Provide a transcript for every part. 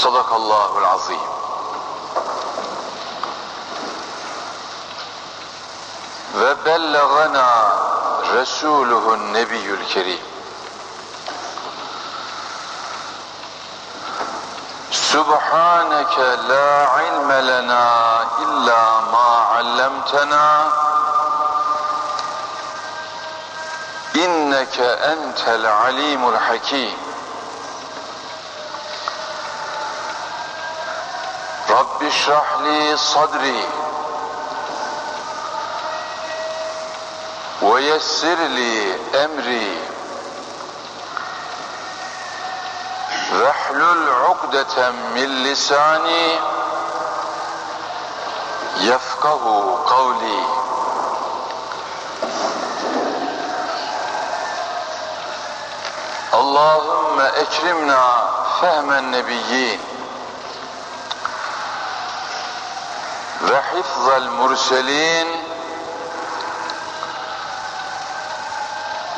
Sadakallahul azim. Ve bellegana Resuluhun Nebiyyül Kerim. Subhaneke la ilme lena illa ma allamtana inneke entel alimul hakim. اشرح لي صدري ويسر لي أمري. واحلل عقدة من لساني يفقه قولي. اللهم اكرمنا فهم النبيين. ve hifzel murselin.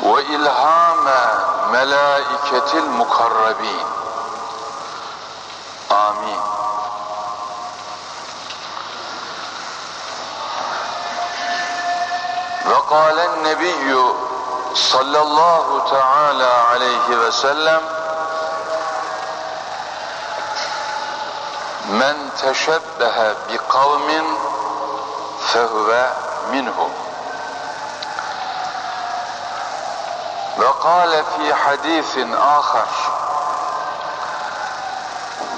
Ve ilhame melaiketil mukarrabin. Amin. Ve kalen nebiyyü sallallahu teala aleyhi ve sellem. Men teşebbehe bi kavmin fehve minhum. Ve kâle fî hadîsin âkhar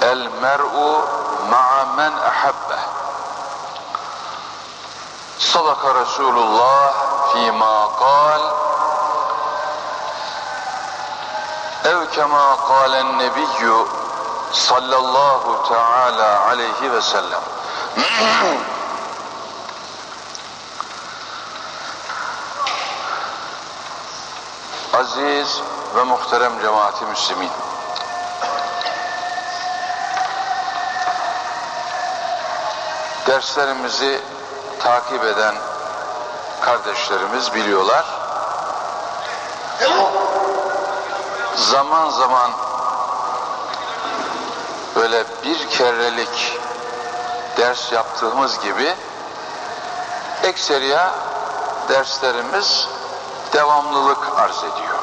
El mer'u ma'a men ahabbe. Sadaka Resulullah fîmâ kâl ev kemâ kâlen nebiyyü sallallahu teala aleyhi ve sellem. Aziz ve muhterem cemaati müslimin. Derslerimizi takip eden kardeşlerimiz biliyorlar. Zaman zaman böyle bir kerelik ders yaptığımız gibi ekseriya derslerimiz devamlılık arz ediyor.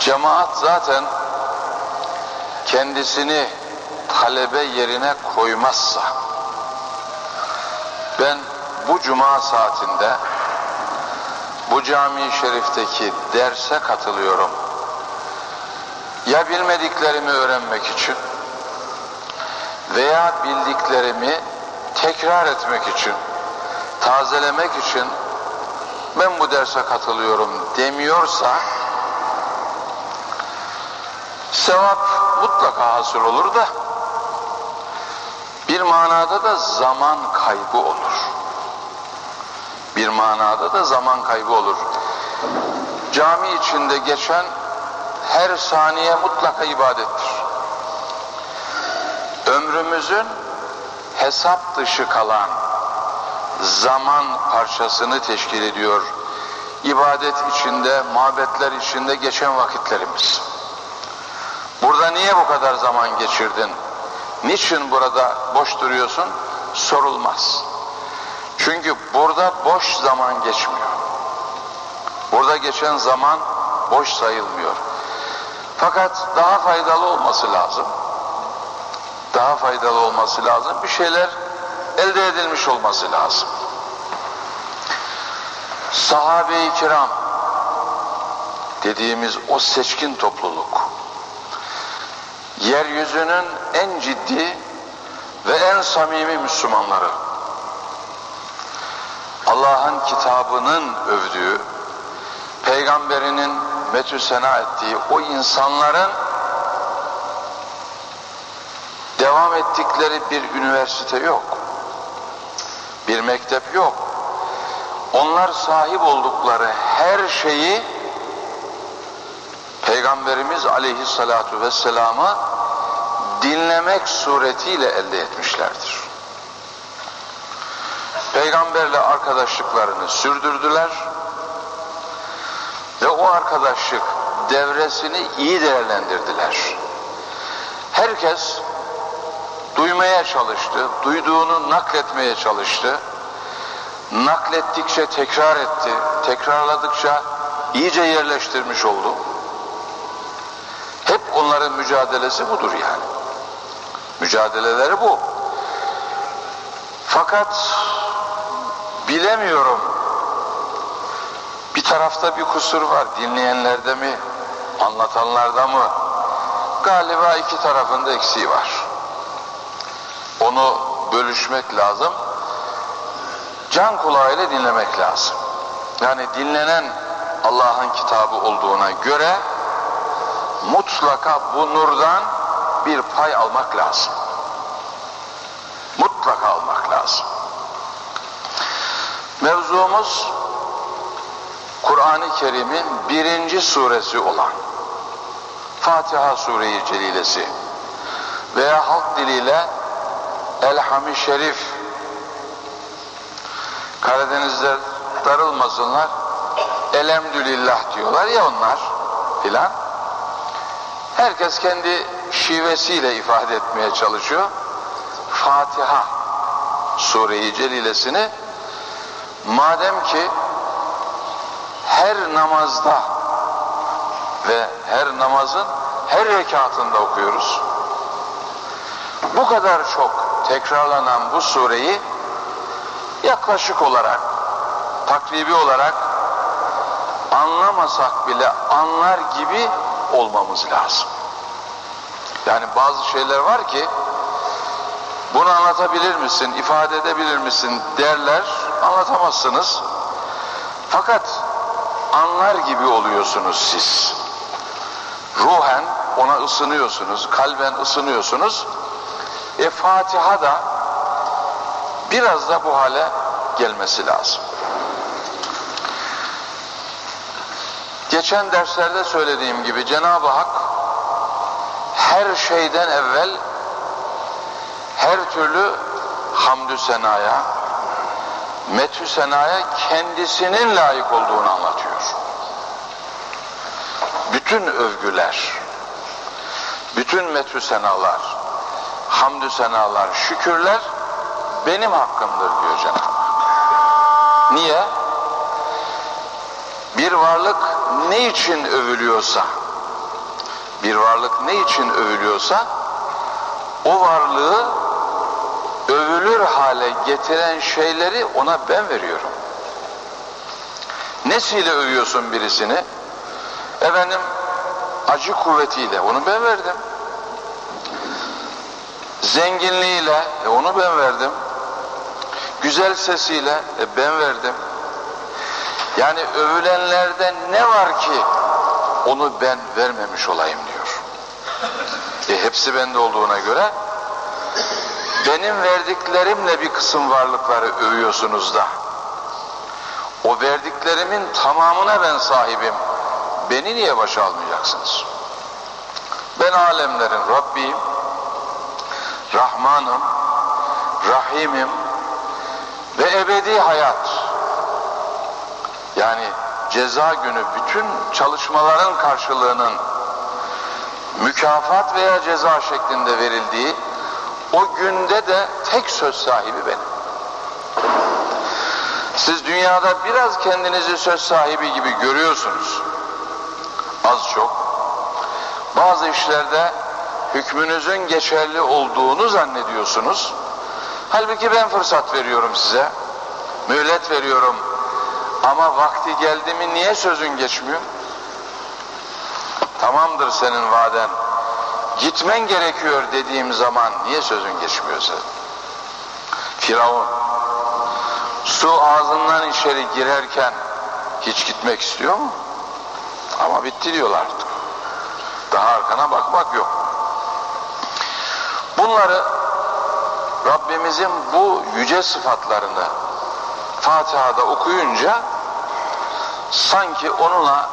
Cemaat zaten kendisini talebe yerine koymazsa ben bu cuma saatinde bu cami şerifteki derse katılıyorum. Ya bilmediklerimi öğrenmek için veya bildiklerimi tekrar etmek için, tazelemek için ben bu derse katılıyorum demiyorsa sevap mutlaka hasıl olur da bir manada da zaman kaybı olur. Bir manada da zaman kaybı olur. Cami içinde geçen her saniye mutlaka ibadettir. Ömrümüzün hesap dışı kalan zaman parçasını teşkil ediyor. İbadet içinde, mabetler içinde geçen vakitlerimiz. Burada niye bu kadar zaman geçirdin? Niçin burada boş duruyorsun? Sorulmaz. Çünkü burada boş zaman geçmiyor. Burada geçen zaman boş sayılmıyor. Fakat daha faydalı olması lazım. Daha faydalı olması lazım. Bir şeyler elde edilmiş olması lazım. Sahabe-i kiram dediğimiz o seçkin topluluk yeryüzünün en ciddi ve en samimi Müslümanları Allah'ın kitabının övdüğü peygamberinin metü sena ettiği o insanların devam ettikleri bir üniversite yok. Bir mektep yok. Onlar sahip oldukları her şeyi Peygamberimiz aleyhissalatu vesselam'ı dinlemek suretiyle elde etmişlerdir. Peygamberle arkadaşlıklarını sürdürdüler ve o arkadaşlık devresini iyi değerlendirdiler. Herkes duymaya çalıştı, duyduğunu nakletmeye çalıştı. Naklettikçe tekrar etti, tekrarladıkça iyice yerleştirmiş oldu. Hep onların mücadelesi budur yani. Mücadeleleri bu. Fakat bilemiyorum. Tarafta bir kusur var. Dinleyenlerde mi? Anlatanlarda mı? Galiba iki tarafında eksiği var. Onu bölüşmek lazım. Can kulağıyla dinlemek lazım. Yani dinlenen Allah'ın kitabı olduğuna göre mutlaka bu nurdan bir pay almak lazım. Mutlaka almak lazım. Mevzumuz Kur'an-ı Kerim'in birinci suresi olan Fatiha Sure-i Celilesi veya halk diliyle Elham-ı Şerif. Karadeniz'de darılmasınlar Elemdülillah diyorlar ya onlar filan. Herkes kendi şivesiyle ifade etmeye çalışıyor. Fatiha Sure-i Celilesini. Madem ki her namazda ve her namazın her rekatında okuyoruz. Bu kadar çok tekrarlanan bu sureyi yaklaşık olarak, takribi olarak anlamasak bile anlar gibi olmamız lazım. Yani bazı şeyler var ki bunu anlatabilir misin, ifade edebilir misin derler, anlatamazsınız. Fakat anlar gibi oluyorsunuz siz. Ruhen ona ısınıyorsunuz, kalben ısınıyorsunuz. E Fatiha da biraz da bu hale gelmesi lazım. Geçen derslerde söylediğim gibi Cenab-ı Hak her şeyden evvel her türlü hamdü senaya, metü senaya kendisinin layık olduğunu anlatıyor. Bütün övgüler, bütün metü senalar, hamdü senalar, şükürler benim hakkımdır diyor Cenab-ı Hak. Niye? Bir varlık ne için övülüyorsa, bir varlık ne için övülüyorsa, o varlığı övülür hale getiren şeyleri ona ben veriyorum. Nesiyle övüyorsun birisini? Efendim acı kuvvetiyle onu ben verdim. Zenginliğiyle e onu ben verdim. Güzel sesiyle e ben verdim. Yani övülenlerde ne var ki onu ben vermemiş olayım diyor. E hepsi bende olduğuna göre benim verdiklerimle bir kısım varlıkları övüyorsunuz da o verdiklerimin tamamına ben sahibim. Beni niye başa almayacaksınız? Ben alemlerin Rabbiyim, Rahmanım, Rahimim ve ebedi hayat. Yani ceza günü bütün çalışmaların karşılığının mükafat veya ceza şeklinde verildiği o günde de tek söz sahibi benim. Siz dünyada biraz kendinizi söz sahibi gibi görüyorsunuz. az çok. Bazı işlerde hükmünüzün geçerli olduğunu zannediyorsunuz. Halbuki ben fırsat veriyorum size. Mühlet veriyorum. Ama vakti geldi mi niye sözün geçmiyor? Tamamdır senin vaden. Gitmen gerekiyor dediğim zaman niye sözün geçmiyor senin? Firavun su ağzından içeri girerken hiç gitmek istiyor mu? Ama bitti diyorlar artık. Daha arkana bakmak yok. Bunları Rabbimizin bu yüce sıfatlarını Fatiha'da okuyunca sanki onunla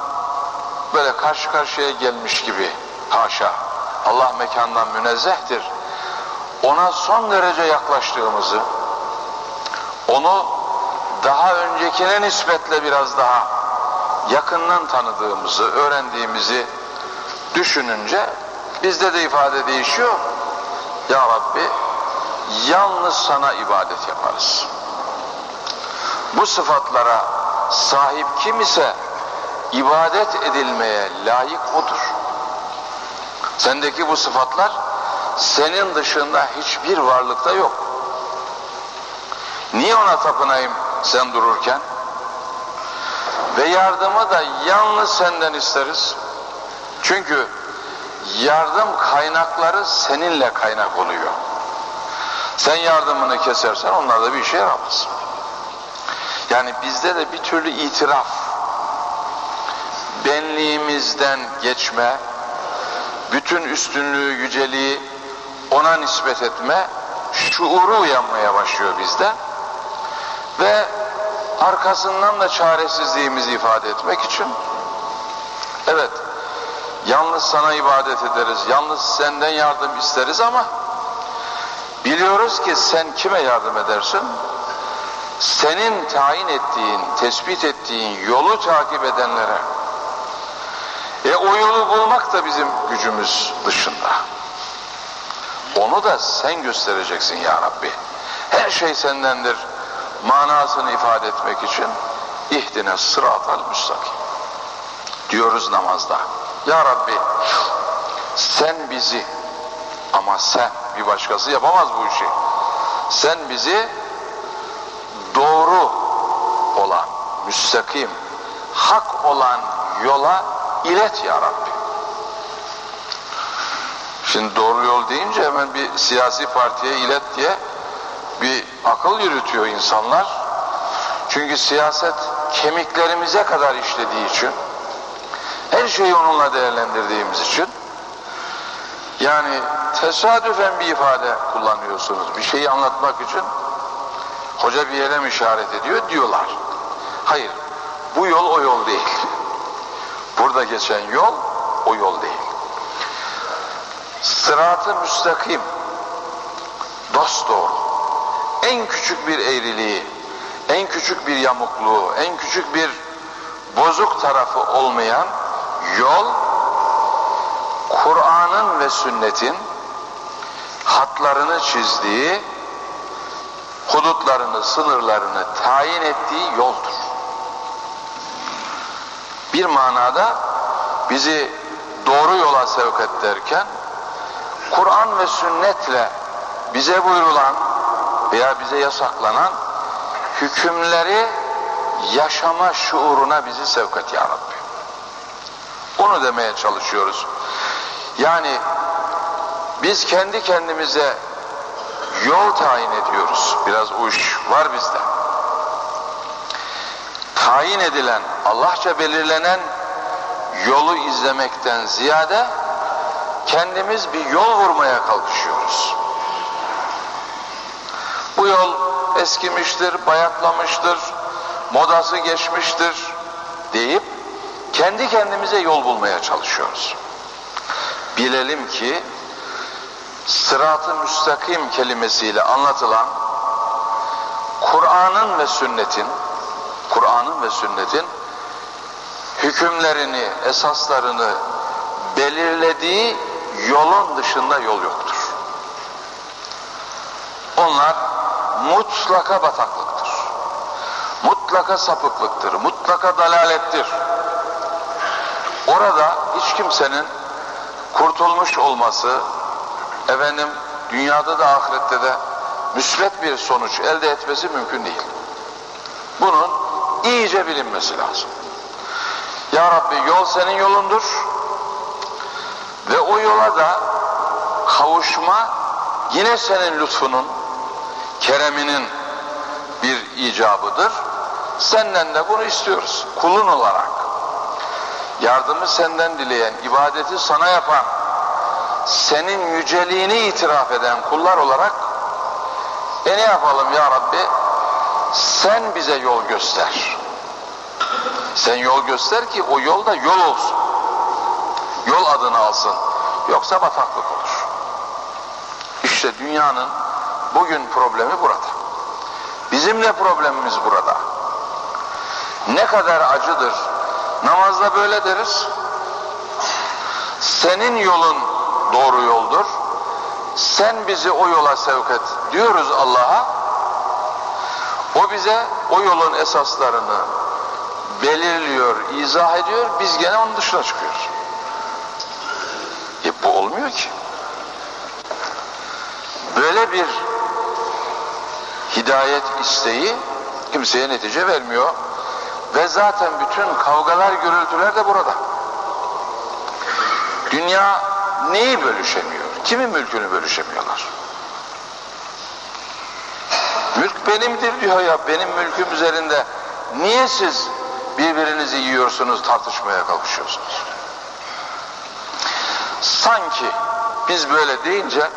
böyle karşı karşıya gelmiş gibi haşa Allah mekandan münezzehtir ona son derece yaklaştığımızı onu daha öncekine nispetle biraz daha yakından tanıdığımızı öğrendiğimizi düşününce bizde de ifade değişiyor Ya Rabbi yalnız sana ibadet yaparız bu sıfatlara sahip kim ise ibadet edilmeye layık odur. Sendeki bu sıfatlar senin dışında hiçbir varlıkta yok. Niye ona tapınayım sen dururken? Ve yardımı da yalnız senden isteriz. Çünkü yardım kaynakları seninle kaynak oluyor. Sen yardımını kesersen onlar da bir işe yaramaz. Yani bizde de bir türlü itiraf, benliğimizden geçme, bütün üstünlüğü, yüceliği ona nispet etme şuuru uyanmaya başlıyor bizde. Ve arkasından da çaresizliğimizi ifade etmek için evet yalnız sana ibadet ederiz, yalnız senden yardım isteriz ama biliyoruz ki sen kime yardım edersin? senin tayin ettiğin, tespit ettiğin yolu takip edenlere. E o yolu bulmak da bizim gücümüz dışında. Onu da sen göstereceksin ya Rabbi. Her şey sendendir. Manasını ifade etmek için ihdine sıratal müstakim. Diyoruz namazda. Ya Rabbi sen bizi ama sen bir başkası yapamaz bu işi. Sen bizi doğru olan, müstakim, hak olan yola ilet ya Rabbi. Şimdi doğru yol deyince hemen bir siyasi partiye ilet diye bir akıl yürütüyor insanlar. Çünkü siyaset kemiklerimize kadar işlediği için, her şeyi onunla değerlendirdiğimiz için, yani tesadüfen bir ifade kullanıyorsunuz bir şeyi anlatmak için, Hoca bir yere mi işaret ediyor diyorlar. Hayır, bu yol o yol değil. Burada geçen yol o yol değil. Sırat-ı müstakim, dost doğru, en küçük bir eğriliği, en küçük bir yamukluğu, en küçük bir bozuk tarafı olmayan yol, Kur'an'ın ve sünnetin hatlarını çizdiği hudutlarını, sınırlarını tayin ettiği yoldur. Bir manada bizi doğru yola sevk et derken Kur'an ve sünnetle bize buyurulan veya bize yasaklanan hükümleri yaşama şuuruna bizi sevk et ya Rabbi. Onu demeye çalışıyoruz. Yani biz kendi kendimize yol tayin ediyoruz. Biraz o iş var bizde. Tayin edilen, Allahça belirlenen yolu izlemekten ziyade kendimiz bir yol vurmaya kalkışıyoruz. Bu yol eskimiştir, bayatlamıştır, modası geçmiştir deyip kendi kendimize yol bulmaya çalışıyoruz. Bilelim ki sırat-ı müstakim kelimesiyle anlatılan Kur'an'ın ve sünnetin Kur'an'ın ve sünnetin hükümlerini, esaslarını belirlediği yolun dışında yol yoktur. Onlar mutlaka bataklıktır. Mutlaka sapıklıktır. Mutlaka dalalettir. Orada hiç kimsenin kurtulmuş olması, efendim dünyada da ahirette de müsbet bir sonuç elde etmesi mümkün değil. Bunun iyice bilinmesi lazım. Ya Rabbi yol senin yolundur ve o yola da kavuşma yine senin lütfunun, kereminin bir icabıdır. Senden de bunu istiyoruz. Kulun olarak. Yardımı senden dileyen, ibadeti sana yapan, senin yüceliğini itiraf eden kullar olarak e ne yapalım ya Rabbi? Sen bize yol göster. Sen yol göster ki o yol da yol olsun. Yol adını alsın. Yoksa bataklık olur. İşte dünyanın bugün problemi burada. Bizim de problemimiz burada. Ne kadar acıdır. Namazda böyle deriz. Senin yolun doğru yoldur. Sen bizi o yola sevk et diyoruz Allah'a. O bize o yolun esaslarını belirliyor, izah ediyor. Biz gene onun dışına çıkıyoruz. E bu olmuyor ki. Böyle bir hidayet isteği kimseye netice vermiyor. Ve zaten bütün kavgalar, gürültüler de burada. Dünya neyi bölüşemiyor? Kimin mülkünü bölüşemiyorlar? Mülk benimdir diyor ya, benim mülküm üzerinde niye siz birbirinizi yiyorsunuz, tartışmaya kalkışıyorsunuz? Sanki biz böyle deyince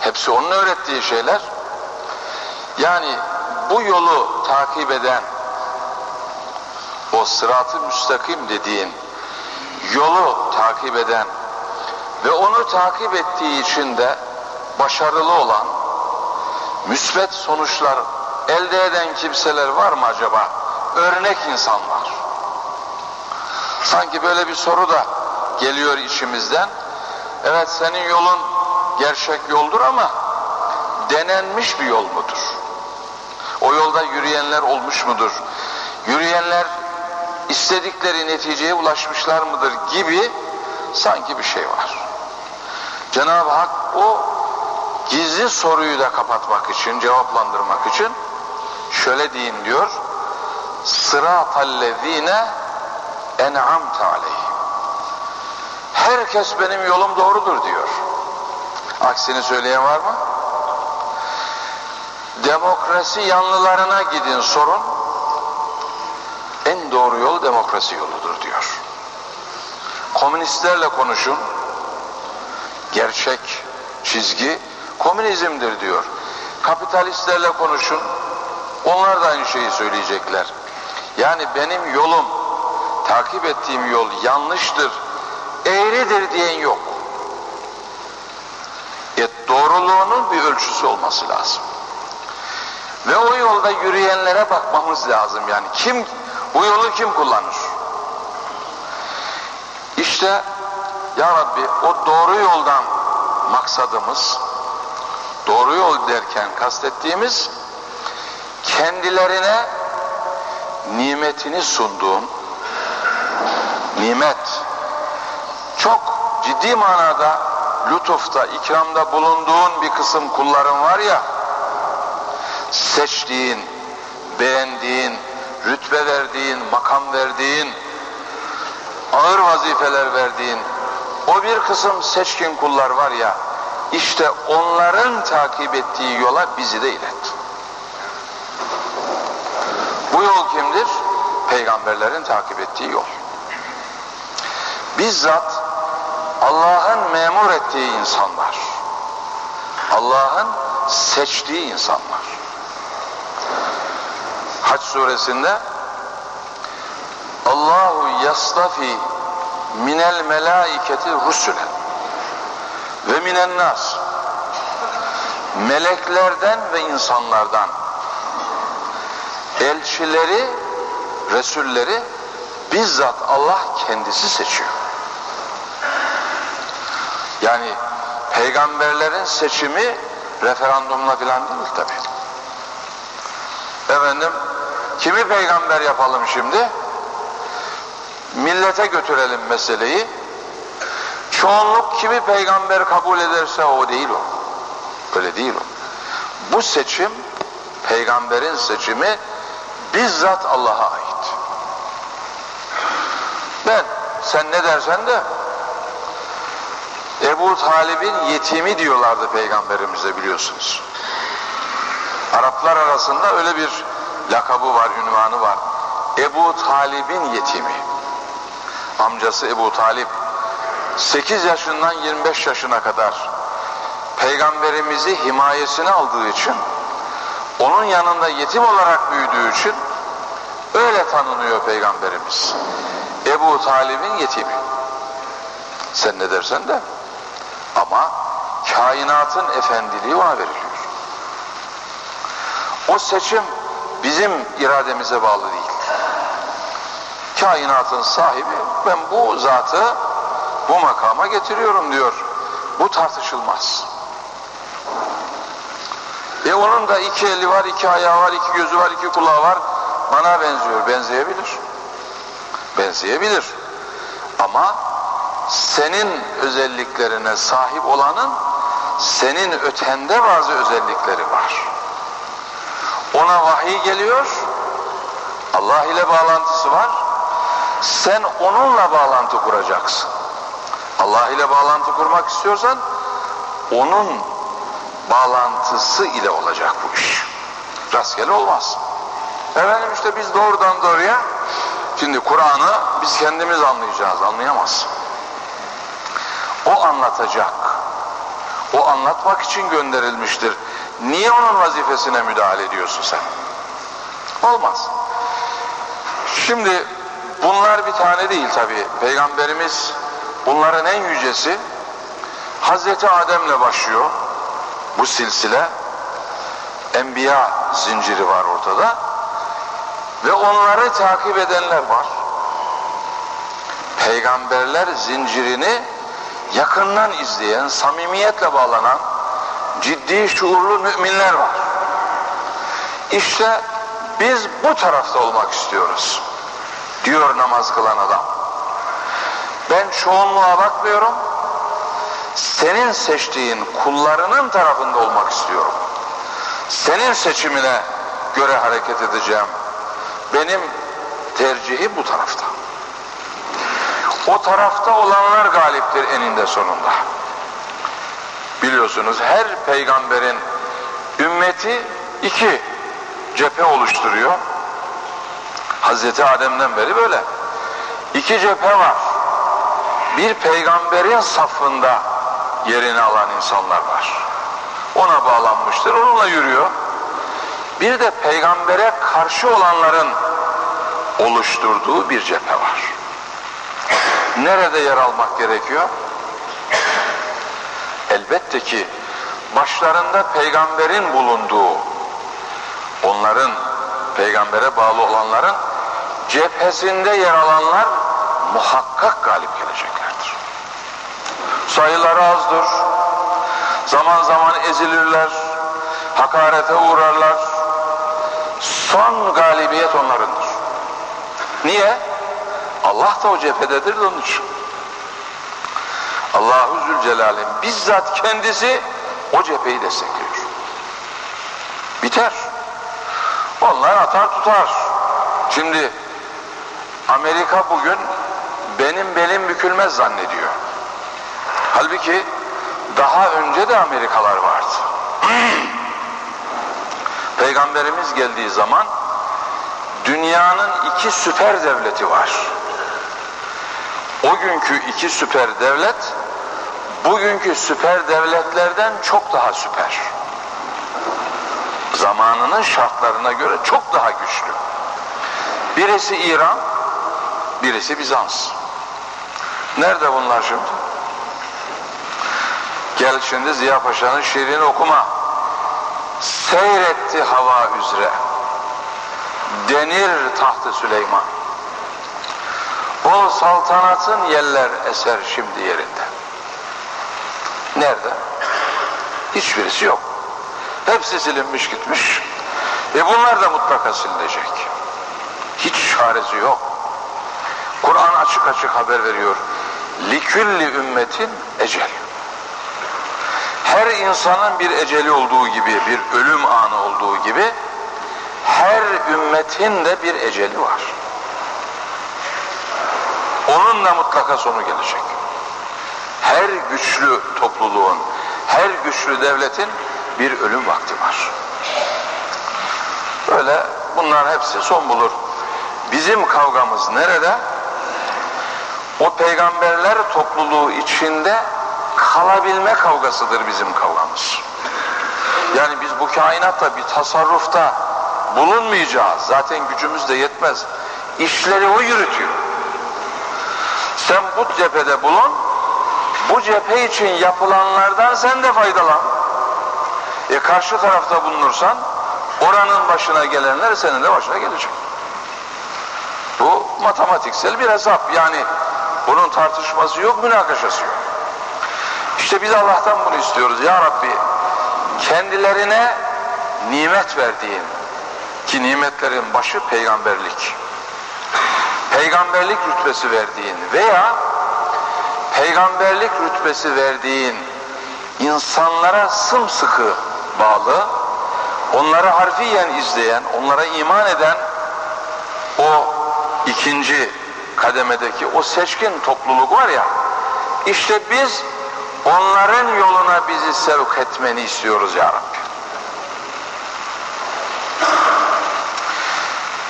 hepsi onun öğrettiği şeyler yani bu yolu takip eden o sıratı müstakim dediğin yolu takip eden ve onu takip ettiği için de başarılı olan müsbet sonuçlar elde eden kimseler var mı acaba? Örnek insanlar. Sanki böyle bir soru da geliyor içimizden. Evet senin yolun gerçek yoldur ama denenmiş bir yol mudur? O yolda yürüyenler olmuş mudur? Yürüyenler istedikleri neticeye ulaşmışlar mıdır gibi sanki bir şey var. Cenab-ı Hak o gizli soruyu da kapatmak için, cevaplandırmak için şöyle deyin diyor. Sıratallezine en'amte aleyhim. Herkes benim yolum doğrudur diyor. Aksini söyleyen var mı? Demokrasi yanlılarına gidin sorun. Doğru yol demokrasi yoludur diyor. Komünistlerle konuşun. Gerçek çizgi komünizmdir diyor. Kapitalistlerle konuşun. Onlar da aynı şeyi söyleyecekler. Yani benim yolum, takip ettiğim yol yanlıştır, eğridir diyen yok. E, doğruluğunun bir ölçüsü olması lazım. Ve o yolda yürüyenlere bakmamız lazım yani. Kim, bu yolu kim kullanır? İşte Ya Rabbi o doğru yoldan maksadımız, doğru yol derken kastettiğimiz kendilerine nimetini sunduğun nimet çok ciddi manada lütufta, ikramda bulunduğun bir kısım kulların var ya seçtiğin, beğendiğin, rütbe verdiğin, makam verdiğin, ağır vazifeler verdiğin o bir kısım seçkin kullar var ya işte onların takip ettiği yola bizi de ilet. Bu yol kimdir? Peygamberlerin takip ettiği yol. Bizzat Allah'ın memur ettiği insanlar. Allah'ın seçtiği insanlar. Haç suresinde Allahu yastafi minel melaiketi rusulen ve minen nas meleklerden ve insanlardan elçileri resulleri bizzat Allah kendisi seçiyor. Yani peygamberlerin seçimi referandumla filan değil tabi. Efendim kimi peygamber yapalım şimdi? Millete götürelim meseleyi. Çoğunluk kimi peygamber kabul ederse o değil o. Öyle değil o. Bu seçim, peygamberin seçimi bizzat Allah'a ait. Ben, sen ne dersen de Ebu Talib'in yetimi diyorlardı peygamberimize biliyorsunuz. Araplar arasında öyle bir lakabı var, ünvanı var. Ebu Talib'in yetimi. Amcası Ebu Talib 8 yaşından 25 yaşına kadar peygamberimizi himayesine aldığı için onun yanında yetim olarak büyüdüğü için öyle tanınıyor peygamberimiz. Ebu Talib'in yetimi. Sen ne dersen de ama kainatın efendiliği ona veriliyor. O seçim bizim irademize bağlı değil. Kainatın sahibi ben bu zatı bu makama getiriyorum diyor. Bu tartışılmaz. E onun da iki eli var, iki ayağı var, iki gözü var, iki kulağı var. Bana benziyor. Benzeyebilir. Benzeyebilir. Ama senin özelliklerine sahip olanın senin ötende bazı özellikleri var. Ona vahiy geliyor. Allah ile bağlantısı var. Sen onunla bağlantı kuracaksın. Allah ile bağlantı kurmak istiyorsan onun bağlantısı ile olacak bu iş. Rastgele olmaz. Efendim işte biz doğrudan doğruya şimdi Kur'an'ı biz kendimiz anlayacağız. Anlayamaz. O anlatacak. O anlatmak için gönderilmiştir. Niye onun vazifesine müdahale ediyorsun sen? Olmaz. Şimdi bunlar bir tane değil tabi. Peygamberimiz bunların en yücesi Hazreti Adem'le başlıyor. Bu silsile enbiya zinciri var ortada. Ve onları takip edenler var. Peygamberler zincirini yakından izleyen, samimiyetle bağlanan ciddi şuurlu müminler var. İşte biz bu tarafta olmak istiyoruz. Diyor namaz kılan adam. Ben çoğunluğa bakmıyorum. Senin seçtiğin kullarının tarafında olmak istiyorum. Senin seçimine göre hareket edeceğim. Benim tercihi bu tarafta. O tarafta olanlar galiptir eninde sonunda. Biliyorsunuz her peygamberin ümmeti iki cephe oluşturuyor. Hazreti Adem'den beri böyle. İki cephe var. Bir peygamberin safında yerini alan insanlar var. Ona bağlanmıştır, onunla yürüyor. Bir de peygambere karşı olanların oluşturduğu bir cephe var. Nerede yer almak gerekiyor? Elbette ki başlarında peygamberin bulunduğu, onların peygambere bağlı olanların cephesinde yer alanlar muhakkak galip geleceklerdir. Sayıları azdır. Zaman zaman ezilirler, hakarete uğrarlar. Son galibiyet onlarındır. Niye? Allah da o cephededir de onun için. Allahu Zülcelal'in bizzat kendisi o cepheyi destekliyor. Biter. Onlar atar tutar. Şimdi Amerika bugün benim belim bükülmez zannediyor. Halbuki daha önce de Amerikalar vardı. Peygamberimiz geldiği zaman dünyanın iki süper devleti var. O günkü iki süper devlet bugünkü süper devletlerden çok daha süper. Zamanının şartlarına göre çok daha güçlü. Birisi İran, birisi Bizans. Nerede bunlar şimdi? Gel şimdi Ziya Paşa'nın şiirini okuma. Seyretti hava üzere. Denir tahtı Süleyman. O saltanatın yeller eser şimdi yerinde. Nerede? Hiçbirisi yok. Hepsi silinmiş gitmiş. E bunlar da mutlaka silinecek. Hiç çaresi yok. Açık açık haber veriyor. Likülli ümmetin ecel. Her insanın bir eceli olduğu gibi, bir ölüm anı olduğu gibi her ümmetin de bir eceli var. Onun da mutlaka sonu gelecek. Her güçlü topluluğun, her güçlü devletin bir ölüm vakti var. Böyle bunlar hepsi son bulur. Bizim kavgamız nerede? O peygamberler topluluğu içinde kalabilme kavgasıdır bizim kavgamız. Yani biz bu kainatta bir tasarrufta bulunmayacağız. Zaten gücümüz de yetmez. İşleri o yürütüyor. Sen bu cephede bulun, bu cephe için yapılanlardan sen de faydalan. E karşı tarafta bulunursan oranın başına gelenler senin de başına gelecek. Bu matematiksel bir hesap. Yani bunun tartışması yok, münakaşası yok. İşte biz Allah'tan bunu istiyoruz. Ya Rabbi kendilerine nimet verdiğin ki nimetlerin başı peygamberlik. Peygamberlik rütbesi verdiğin veya peygamberlik rütbesi verdiğin insanlara sımsıkı bağlı, onları harfiyen izleyen, onlara iman eden o ikinci kademedeki o seçkin topluluk var ya, işte biz onların yoluna bizi sevk etmeni istiyoruz ya Rabbi.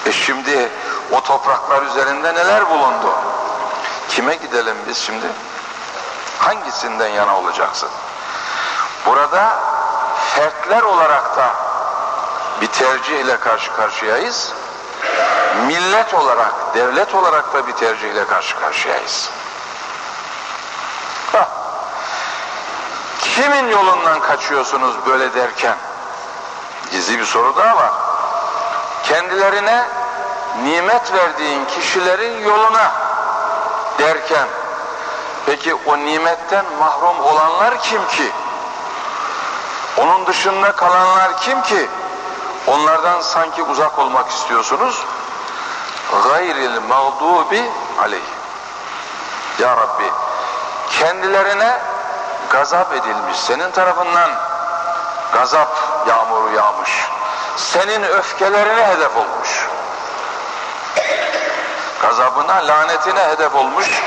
E şimdi o topraklar üzerinde neler bulundu? Kime gidelim biz şimdi? Hangisinden yana olacaksın? Burada fertler olarak da bir tercih ile karşı karşıyayız. Millet olarak, devlet olarak da bir tercih ile karşı karşıyayız. Hah. Kimin yolundan kaçıyorsunuz böyle derken? Gizli bir soru daha var. Kendilerine nimet verdiğin kişilerin yoluna derken peki o nimetten mahrum olanlar kim ki? Onun dışında kalanlar kim ki? Onlardan sanki uzak olmak istiyorsunuz. Gayril mağdubi aleyh. Ya Rabbi kendilerine gazap edilmiş. Senin tarafından gazap yağmuru yağmış. Senin öfkelerine hedef olmuş. Gazabına, lanetine hedef olmuş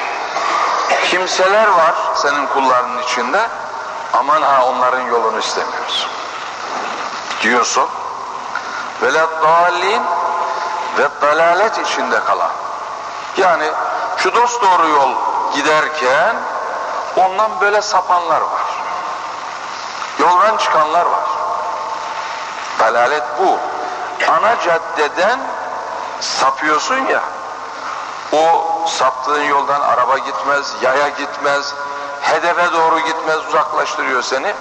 kimseler var senin kullarının içinde. Aman ha onların yolunu istemiyoruz. Diyorsun. Velet dalin ve dalalet içinde kalan. Yani şu dost doğru yol giderken ondan böyle sapanlar var. Yoldan çıkanlar var. Dalalet bu. Ana caddeden sapıyorsun ya, o saptığın yoldan araba gitmez, yaya gitmez, hedefe doğru gitmez, uzaklaştırıyor seni.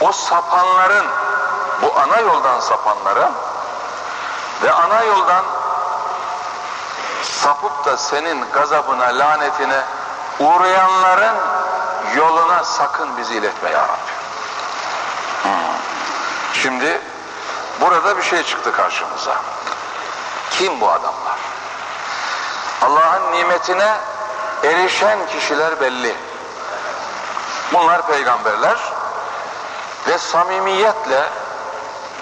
O sapanların, bu ana yoldan sapanların ve ana yoldan sapıp da senin gazabına, lanetine uğrayanların yoluna sakın bizi iletme ya Rabbi. Hmm. Şimdi burada bir şey çıktı karşımıza. Kim bu adamlar? Allah'ın nimetine erişen kişiler belli. Bunlar peygamberler ve samimiyetle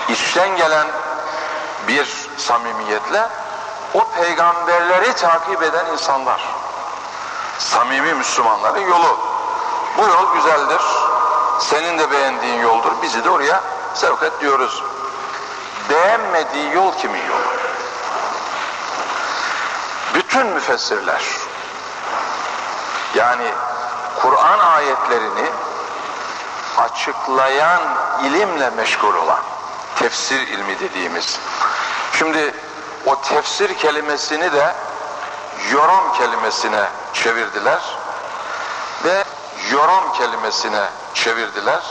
içten gelen bir samimiyetle o peygamberleri takip eden insanlar. Samimi Müslümanların yolu. Bu yol güzeldir. Senin de beğendiğin yoldur. Bizi de oraya sevk et diyoruz. Beğenmediği yol kimin yolu? Bütün müfessirler yani Kur'an ayetlerini açıklayan ilimle meşgul olan tefsir ilmi dediğimiz. Şimdi o tefsir kelimesini de yorum kelimesine çevirdiler ve yorum kelimesine çevirdiler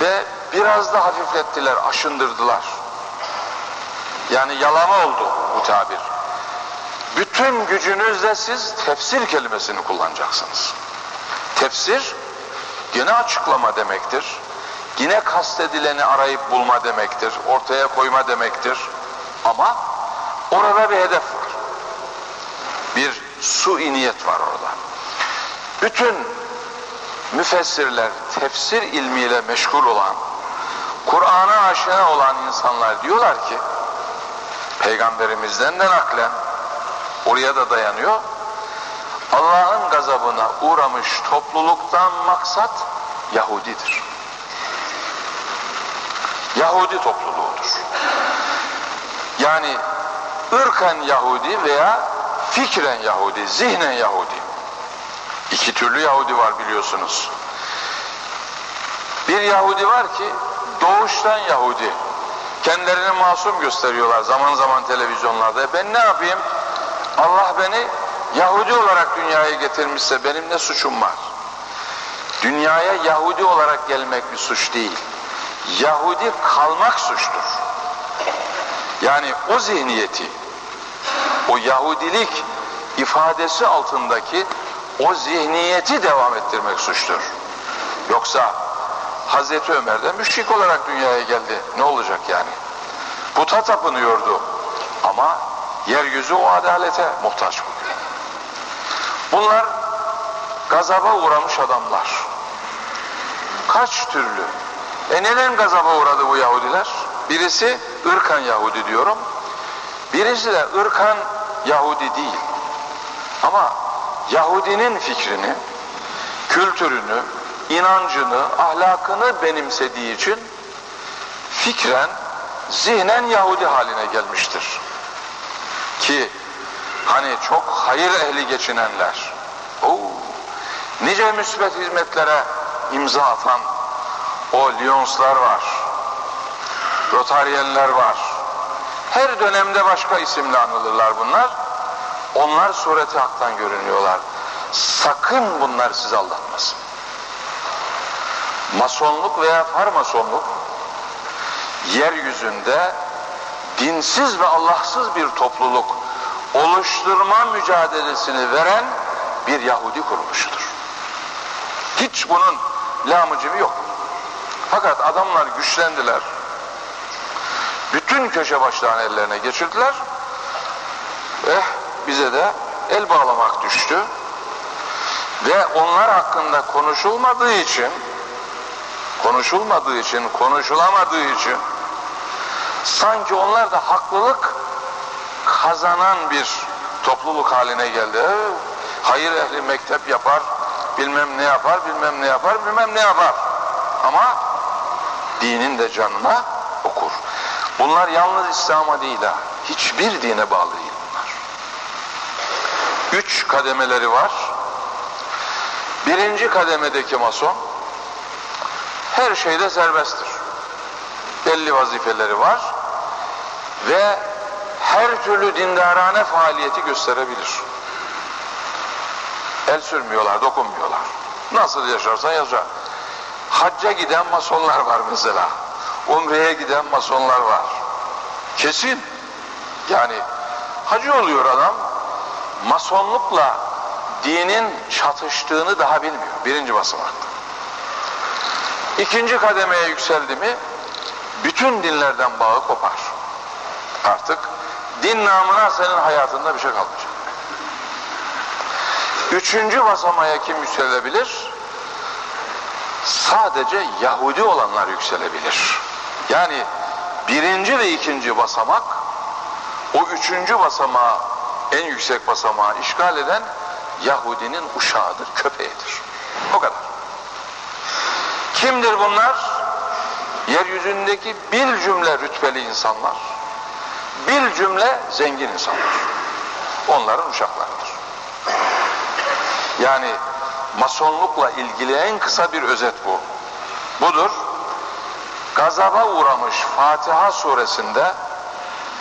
ve biraz da hafiflettiler, aşındırdılar. Yani yalama oldu bu tabir. Bütün gücünüzle siz tefsir kelimesini kullanacaksınız. Tefsir yine açıklama demektir. Yine kastedileni arayıp bulma demektir. Ortaya koyma demektir. Ama orada bir hedef var. Bir su niyet var orada. Bütün müfessirler, tefsir ilmiyle meşgul olan, Kur'an'a aşina olan insanlar diyorlar ki, Peygamberimizden de naklen, oraya da dayanıyor, Allah'ın gazabına uğramış topluluktan maksat Yahudidir. Yahudi topluluğudur. Yani ırken Yahudi veya fikren Yahudi, zihnen Yahudi. İki türlü Yahudi var biliyorsunuz. Bir Yahudi var ki doğuştan Yahudi. Kendilerini masum gösteriyorlar zaman zaman televizyonlarda. E ben ne yapayım? Allah beni Yahudi olarak dünyaya getirmişse benim ne suçum var? Dünyaya Yahudi olarak gelmek bir suç değil. Yahudi kalmak suçtur. Yani o zihniyeti, o Yahudilik ifadesi altındaki o zihniyeti devam ettirmek suçtur. Yoksa Hazreti Ömer de müşrik olarak dünyaya geldi. Ne olacak yani? Puta tapınıyordu. Ama yeryüzü o adalete muhtaç bugün. Bunlar gazaba uğramış adamlar. Kaç türlü? E neden gazaba uğradı bu Yahudiler? Birisi ırkan Yahudi diyorum. Birisi de ırkan Yahudi değil. Ama Yahudinin fikrini, kültürünü, inancını, ahlakını benimsediği için fikren, zihnen Yahudi haline gelmiştir. Ki hani çok hayır ehli geçinenler, o nice müsbet hizmetlere imza atan o Lyonslar var, Rotaryenler var. Her dönemde başka isimle anılırlar bunlar. Onlar sureti haktan görünüyorlar. Sakın bunlar sizi aldatmasın. Masonluk veya farmasonluk yeryüzünde dinsiz ve Allahsız bir topluluk oluşturma mücadelesini veren bir Yahudi kuruluşudur. Hiç bunun lamıcımı yok. Fakat adamlar güçlendiler. Bütün köşe başlarını ellerine geçirdiler. Eh bize de el bağlamak düştü. Ve onlar hakkında konuşulmadığı için konuşulmadığı için, konuşulamadığı için sanki onlar da haklılık kazanan bir topluluk haline geldi. Hayır ehli mektep yapar, bilmem ne yapar, bilmem ne yapar, bilmem ne yapar. Ama dinin de canına. Bunlar yalnız İslam'a değil ha. Hiçbir dine bağlı değil bunlar. Üç kademeleri var. Birinci kademedeki mason her şeyde serbesttir. Belli vazifeleri var ve her türlü dindarane faaliyeti gösterebilir. El sürmüyorlar, dokunmuyorlar. Nasıl yaşarsan yaşa. Hacca giden masonlar var mesela. Umre'ye giden masonlar var. Kesin. Yani hacı oluyor adam. Masonlukla dinin çatıştığını daha bilmiyor. Birinci basamakta. İkinci kademeye yükseldi mi bütün dinlerden bağı kopar. Artık din namına senin hayatında bir şey kalmayacak. Üçüncü basamaya kim yükselebilir? Sadece Yahudi olanlar yükselebilir. Yani birinci ve ikinci basamak o üçüncü basamağı en yüksek basamağı işgal eden Yahudinin uşağıdır, köpeğidir. O kadar. Kimdir bunlar? Yeryüzündeki bir cümle rütbeli insanlar. Bir cümle zengin insanlar. Onların uşaklarıdır. Yani masonlukla ilgili en kısa bir özet bu. Budur. Gazaba uğramış Fatiha suresinde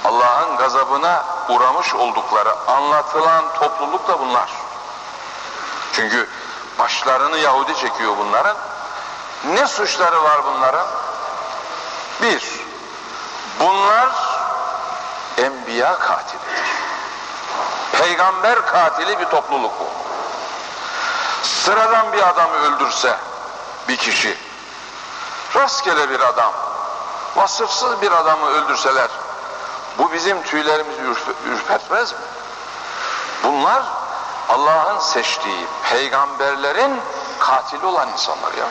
Allah'ın gazabına uğramış oldukları anlatılan topluluk da bunlar. Çünkü başlarını Yahudi çekiyor bunların. Ne suçları var bunların? Bir, bunlar enbiya katilidir. Peygamber katili bir topluluk bu. Sıradan bir adamı öldürse bir kişi, rastgele bir adam, vasıfsız bir adamı öldürseler, bu bizim tüylerimizi ürpertmez mi? Bunlar Allah'ın seçtiği peygamberlerin katili olan insanlar ya.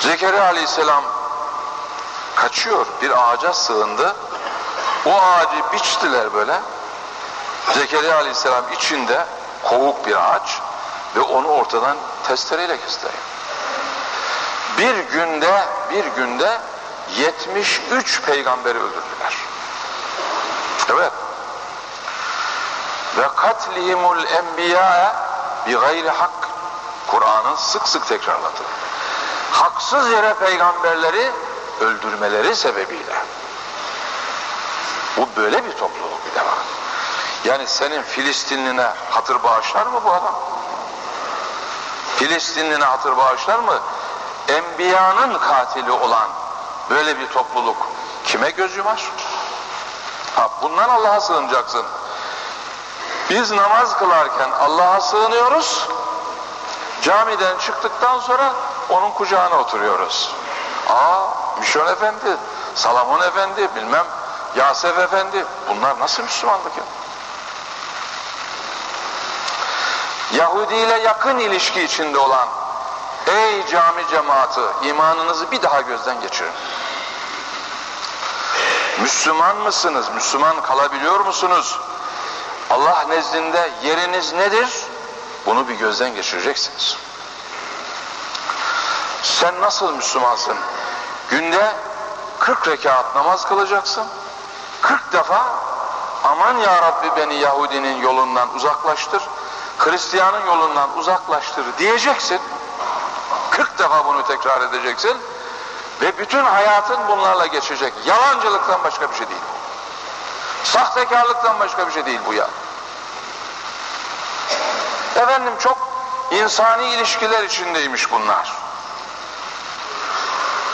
Zekeriya aleyhisselam kaçıyor bir ağaca sığındı. O ağacı biçtiler böyle. Zekeriya aleyhisselam içinde kovuk bir ağaç ve onu ortadan testereyle kestiler. Bir günde bir günde 73 peygamberi öldürdüler. Evet. Ve katlihimul enbiya bi gayri hak. Kur'an'ın sık sık tekrarladı. Haksız yere peygamberleri öldürmeleri sebebiyle. Bu böyle bir topluluk bir defa. Yani senin Filistinline hatır bağışlar mı bu adam? Filistinline hatır bağışlar mı? Enbiyanın katili olan böyle bir topluluk kime göz yumar? Ha, bundan Allah'a sığınacaksın. Biz namaz kılarken Allah'a sığınıyoruz. Camiden çıktıktan sonra onun kucağına oturuyoruz. Aa, Mişon Efendi, Salamon Efendi, bilmem Yasef Efendi. Bunlar nasıl Müslümanlık ya? Yahudi ile yakın ilişki içinde olan ey cami cemaati imanınızı bir daha gözden geçirin. Müslüman mısınız? Müslüman kalabiliyor musunuz? Allah nezdinde yeriniz nedir? Bunu bir gözden geçireceksiniz. Sen nasıl Müslümansın? Günde 40 rekat namaz kılacaksın. 40 defa aman ya Rabbi beni Yahudinin yolundan uzaklaştır. Hristiyanın yolundan uzaklaştır diyeceksin. 40 defa bunu tekrar edeceksin. Ve bütün hayatın bunlarla geçecek. Yalancılıktan başka bir şey değil. Sahtekarlıktan başka bir şey değil bu ya. Efendim çok insani ilişkiler içindeymiş bunlar.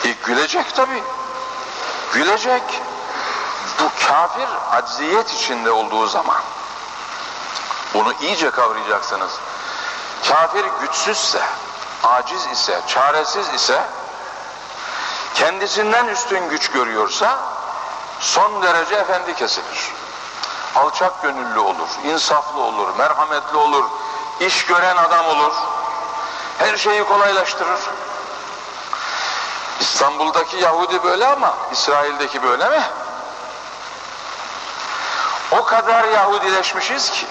E, gülecek tabi. Gülecek. Bu kafir acziyet içinde olduğu zaman. Bunu iyice kavrayacaksınız. Kafir güçsüzse, aciz ise, çaresiz ise, kendisinden üstün güç görüyorsa, son derece efendi kesilir. Alçak gönüllü olur, insaflı olur, merhametli olur, iş gören adam olur, her şeyi kolaylaştırır. İstanbul'daki Yahudi böyle ama İsrail'deki böyle mi? O kadar Yahudileşmişiz ki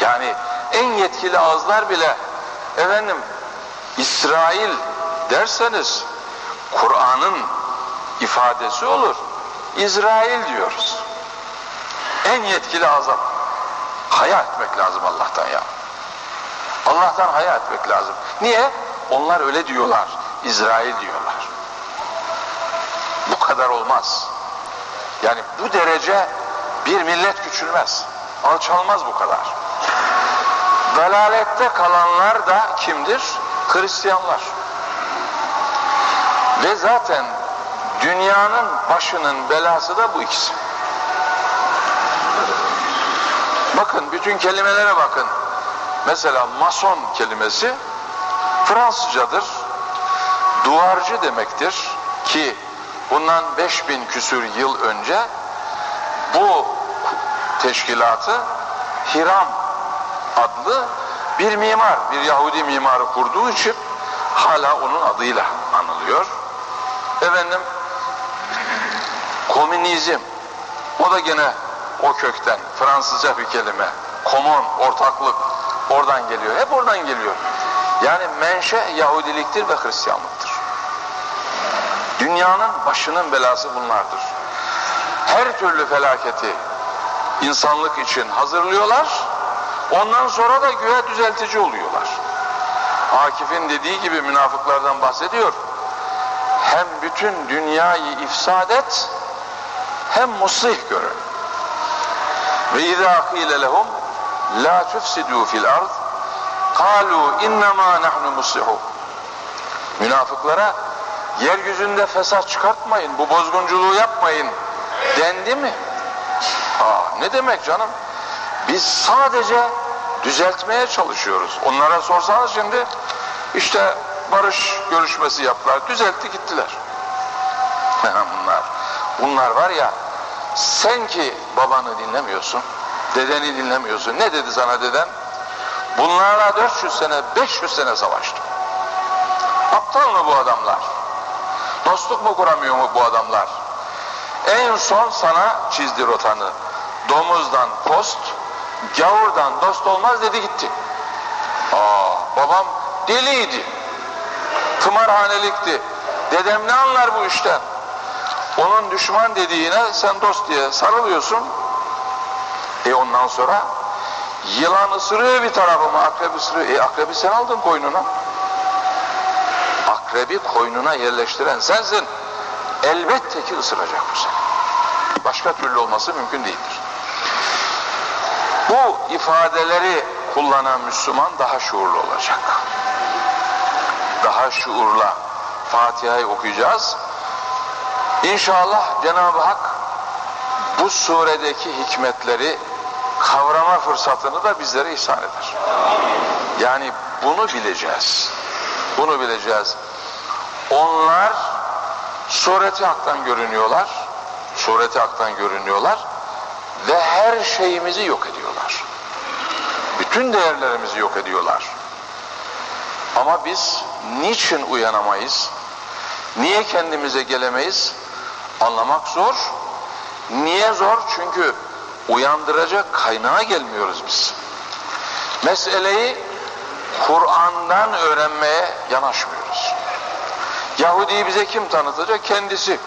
yani en yetkili ağızlar bile efendim İsrail derseniz Kur'an'ın ifadesi olur. İsrail diyoruz. En yetkili ağza haya etmek lazım Allah'tan ya. Allah'tan haya etmek lazım. Niye? Onlar öyle diyorlar. İsrail diyorlar. Bu kadar olmaz. Yani bu derece bir millet küçülmez. Alçalmaz bu kadar. Dalalette kalanlar da kimdir? Hristiyanlar. Ve zaten dünyanın başının belası da bu ikisi. Bakın bütün kelimelere bakın. Mesela mason kelimesi Fransızcadır. Duvarcı demektir ki bundan 5000 küsür yıl önce bu teşkilatı Hiram adlı bir mimar, bir Yahudi mimarı kurduğu için hala onun adıyla anılıyor. Efendim komünizm o da gene o kökten Fransızca bir kelime. Komün, ortaklık oradan geliyor. Hep oradan geliyor. Yani menşe Yahudiliktir ve Hristiyanlıktır. Dünyanın başının belası bunlardır. Her türlü felaketi insanlık için hazırlıyorlar. Ondan sonra da güya düzeltici oluyorlar. Akif'in dediği gibi münafıklardan bahsediyor. Hem bütün dünyayı ifsad et hem muslih görün. Ve izâ qîle lehum la tufsidû fil ard kâlû innemâ nahnu muslihûn. Münafıklara yeryüzünde fesat çıkartmayın, bu bozgunculuğu yapmayın dendi mi? Aa, ne demek canım? Biz sadece düzeltmeye çalışıyoruz. Onlara sorsanız şimdi işte barış görüşmesi yaptılar, düzeltti gittiler. bunlar, bunlar var ya sen ki babanı dinlemiyorsun, Dedeni dinlemiyorsun. Ne dedi sana deden? Bunlarla 400 sene, 500 sene savaştım. Aptal mı bu adamlar? Dostluk mu kuramıyor mu bu adamlar? En son sana çizdi rotanı. Domuzdan post, gavurdan dost olmaz dedi gitti. Aa, babam deliydi. Tımarhanelikti. Dedem ne anlar bu işten? Onun düşman dediğine sen dost diye sarılıyorsun. E ondan sonra yılan ısırıyor bir tarafımı, akrep ısırıyor. E akrebi sen aldın koynuna. Akrebi koynuna yerleştiren sensin. Elbette ki ısıracak bu seni. Başka türlü olması mümkün değildir. Bu ifadeleri kullanan Müslüman daha şuurlu olacak. Daha şuurla Fatiha'yı okuyacağız. İnşallah Cenab-ı Hak bu suredeki hikmetleri kavrama fırsatını da bizlere ihsan eder. Yani bunu bileceğiz. Bunu bileceğiz. Onlar sureti haktan görünüyorlar. Sureti haktan görünüyorlar ve her şeyimizi yok ediyorlar. Bütün değerlerimizi yok ediyorlar. Ama biz niçin uyanamayız? Niye kendimize gelemeyiz? Anlamak zor. Niye zor? Çünkü uyandıracak kaynağa gelmiyoruz biz. Meseleyi Kur'an'dan öğrenmeye yanaşmıyoruz. Yahudi'yi bize kim tanıtacak? Kendisi.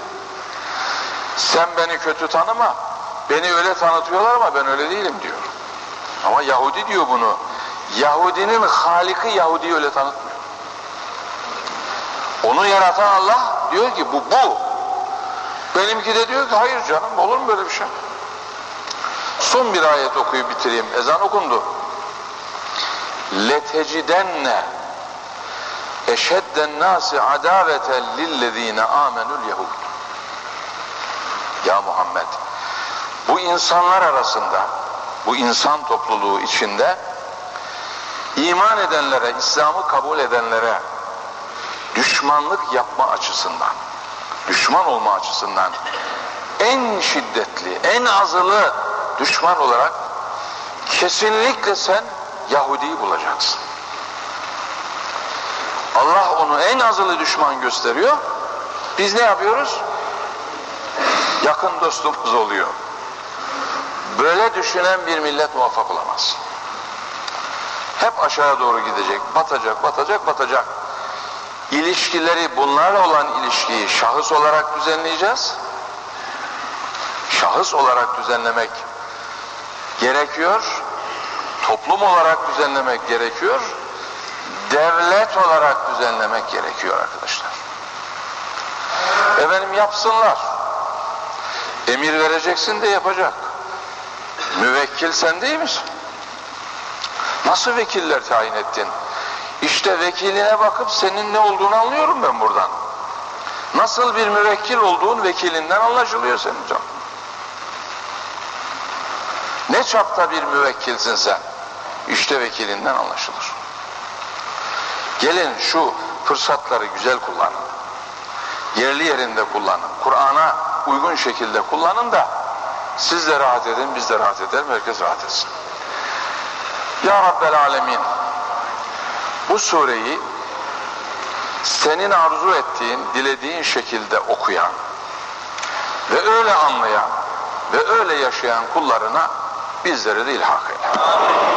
Sen beni kötü tanıma, beni öyle tanıtıyorlar ama ben öyle değilim diyor. Ama Yahudi diyor bunu. Yahudinin Halik'i Yahudi öyle tanıtmıyor. Onu yaratan Allah diyor ki bu bu. Benimki de diyor ki hayır canım olur mu böyle bir şey? Son bir ayet okuyup bitireyim. Ezan okundu. Letecidenne eşedden nasi adaveten lillezine amenul yahud. Ya Muhammed bu insanlar arasında bu insan topluluğu içinde iman edenlere, İslam'ı kabul edenlere düşmanlık yapma açısından, düşman olma açısından en şiddetli, en azılı düşman olarak kesinlikle sen Yahudi'yi bulacaksın. Allah onu en azılı düşman gösteriyor. Biz ne yapıyoruz? Yakın dostumuz oluyor. Böyle düşünen bir millet muvaffak olamaz. Hep aşağı doğru gidecek, batacak, batacak, batacak. İlişkileri, bunlarla olan ilişkiyi şahıs olarak düzenleyeceğiz. Şahıs olarak düzenlemek gerekiyor. Toplum olarak düzenlemek gerekiyor. Devlet olarak düzenlemek gerekiyor arkadaşlar. Efendim yapsınlar. Emir vereceksin de yapacak. Müvekkil sen değil misin? Nasıl vekiller tayin ettin? İşte vekiline bakıp senin ne olduğunu anlıyorum ben buradan. Nasıl bir müvekkil olduğun vekilinden anlaşılıyor senin canım. Ne çapta bir müvekkilsin sen? İşte vekilinden anlaşılır. Gelin şu fırsatları güzel kullanın. Yerli yerinde kullanın. Kur'an'a uygun şekilde kullanın da siz de rahat edin, biz de rahat edelim, herkes rahat etsin. Ya Rabbel Alemin bu sureyi senin arzu ettiğin, dilediğin şekilde okuyan ve öyle anlayan ve öyle yaşayan kullarına bizleri de ilhak eyle.